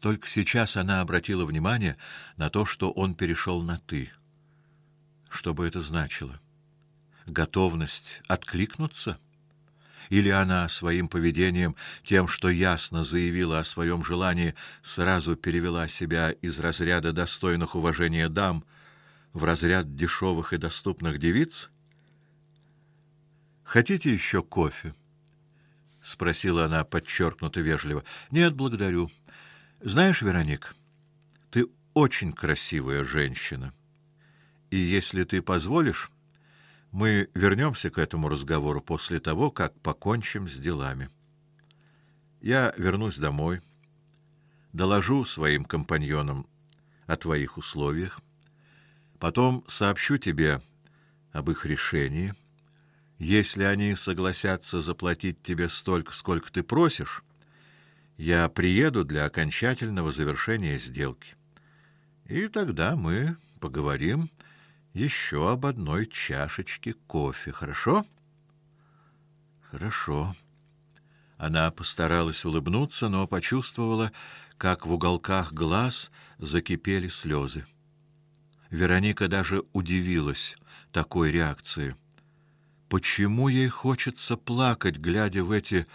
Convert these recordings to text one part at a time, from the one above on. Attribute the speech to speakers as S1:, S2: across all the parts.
S1: Только сейчас она обратила внимание на то, что он перешел на ты. Что бы это значило? Готовность откликнуться? Или она своим поведением, тем, что ясно заявила о своем желании, сразу перевела себя из разряда достойных уважения дам в разряд дешевых и доступных девиц? Хотите еще кофе? спросила она подчеркнуто вежливо. Нет, благодарю. Знаешь, Вероник, ты очень красивая женщина. И если ты позволишь, мы вернемся к этому разговору после того, как покончим с делами. Я вернусь домой, доложу своим компаньонам о твоих условиях, потом сообщу тебе об их решении. Если они согласятся заплатить тебе столько, сколько ты просишь, я приеду для окончательного завершения сделки. И тогда мы поговорим еще об одной чашечке кофе, хорошо? Хорошо. Она постаралась улыбнуться, но почувствовала, как в уголках глаз закипели слезы. Вероника даже удивилась такой реакции. Почему ей хочется плакать, глядя в эти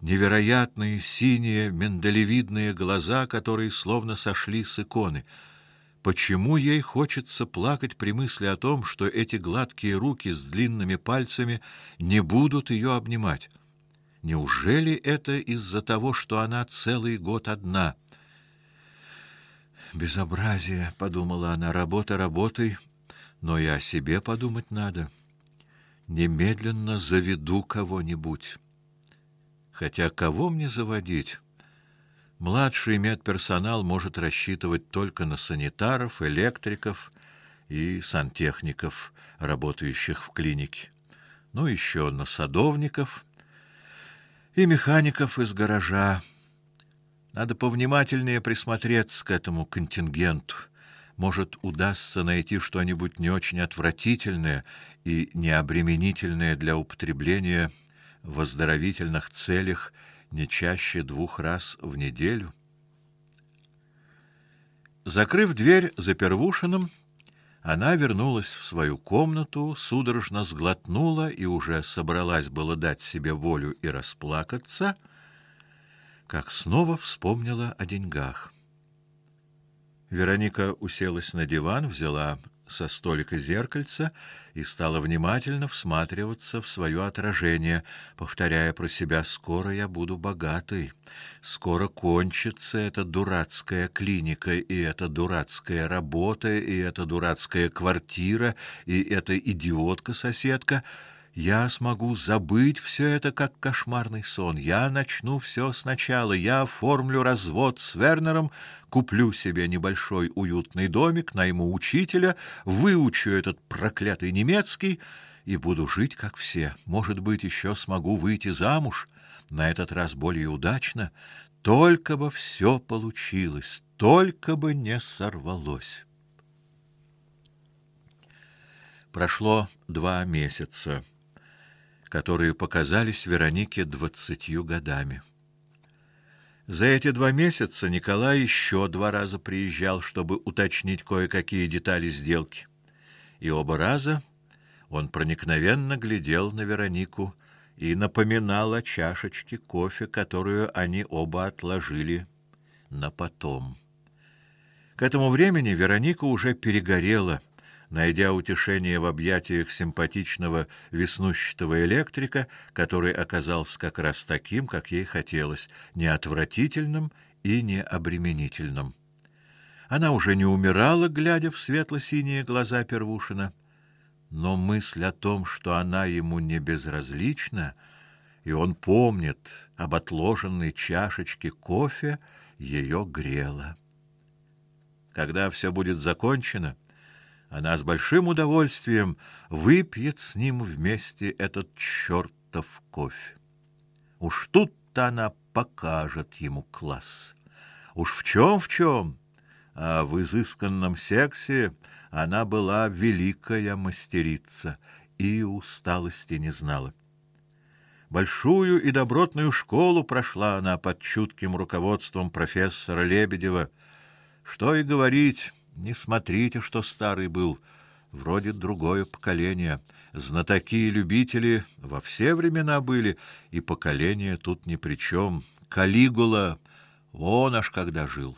S1: невероятные синие миндалевидные глаза, которые словно сошли с иконы. Почему ей хочется плакать при мысли о том, что эти гладкие руки с длинными пальцами не будут ее обнимать? Неужели это из-за того, что она целый год одна? Безобразие, подумала она, работа работой, но и о себе подумать надо. Немедленно заведу кого-нибудь. Хотя кого мне заводить? Младший медперсонал может рассчитывать только на санитаров, электриков и сантехников, работающих в клинике. Ну еще на садовников и механиков из гаража. Надо повнимательнее присмотреться к этому контингенту. Может, удастся найти что-нибудь не очень отвратительное и необременительное для употребления в оздоровительных целях не чаще двух раз в неделю. Закрыв дверь за Первушиным, она вернулась в свою комнату, судорожно сглотнула и уже собралась было дать себе волю и расплакаться, как снова вспомнила о деньгах. Вероника уселась на диван, взяла со столика зеркальце и стала внимательно всматриваться в свое отражение, повторяя про себя: "Скоро я буду богатой, скоро кончится эта дурацкая клиника и эта дурацкая работа и эта дурацкая квартира и эта идиотка-соседка". Я смогу забыть все это как кошмарный сон. Я начну все сначала. Я оформлю развод с Вернером, куплю себе небольшой уютный домик, найму учителя, выучу этот проклятый немецкий и буду жить как все. Может быть, еще смогу выйти замуж, на этот раз более удачно, только бы все получилось, только бы не сорвалось. Прошло два месяца которые показались Веронике двадцатью годами. За эти два месяца Николай еще два раза приезжал, чтобы уточнить кое-какие детали сделки. И оба раза он проникновенно глядел на Веронику и напоминал о чашечке кофе, которую они оба отложили на потом. К этому времени Вероника уже перегорела найдя утешение в объятиях симпатичного веснущатого электрика, который оказался как раз таким, как ей хотелось, не отвратительным и не обременительным. Она уже не умирала, глядя в светло-синие глаза Первушина, но мысль о том, что она ему не безразлична, и он помнит об отложенной чашечке кофе, ее грела. Когда все будет закончено, она с большим удовольствием выпьет с ним вместе этот чертов кофе. Уж тут-то она покажет ему класс. Уж в чем в чем, а в изысканном сексе она была великая мастерица и усталости не знала. Большую и добротную школу прошла она под чутким руководством профессора Лебедева. Что и говорить, не смотрите, что старый был, вроде другое поколение. Знатоки и любители во все времена были, и поколение тут ни при чем. Калигула, он аж когда жил.